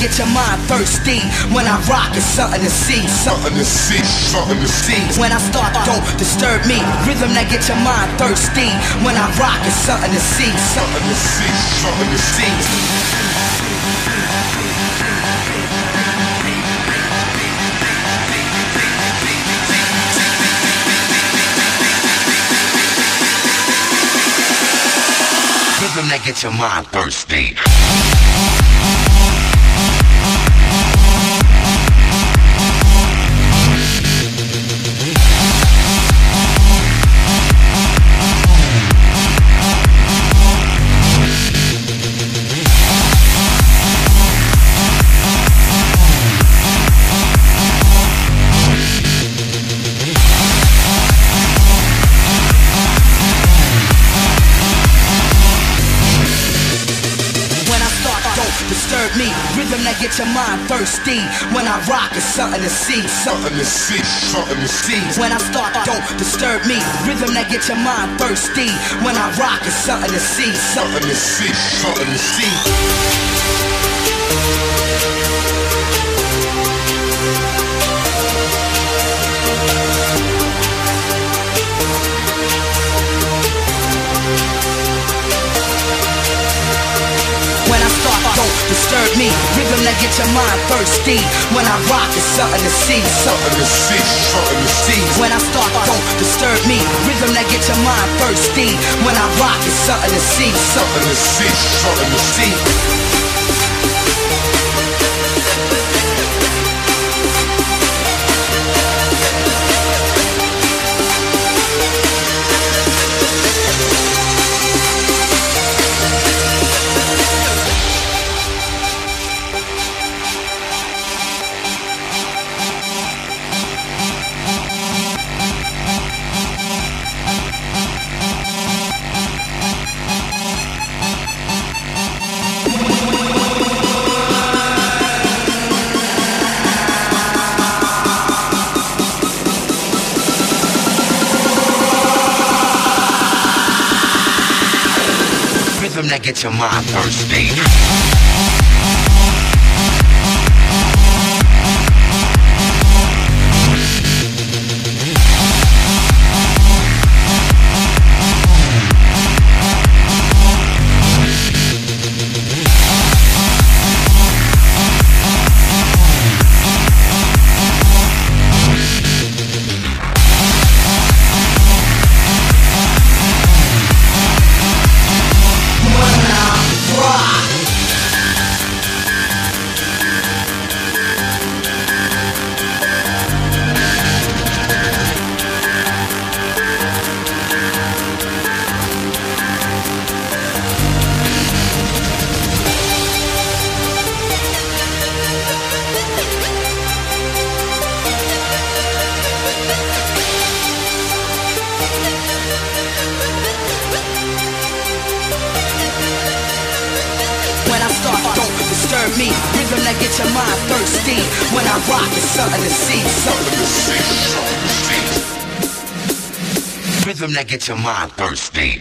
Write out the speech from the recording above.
Get your mind thirsty. When I rock, it's something to see. Something to see, something to see. When I start, don't disturb me. Rhythm that get your mind thirsty. When I rock, it's something to see, something to see, something to see. To my mile thirsty. When I rock, it's something to see. Something to see, something to see. When I start, don't disturb me. Rhythm that get your mind thirsty. When I rock, it's something to see, something to see, something to see. Rhythm that get your mind thirsty. When I rock, it's something to see. Something to see, something to see. When I start, don't disturb me. Rhythm that get your mind thirsty. When I rock, it's something to see. Something to see, something to see. that gets get your mind thirsty. That get your mind thirsty. When I rock, it's something to see, something to see, something to see. Rhythm that get your mind thirsty.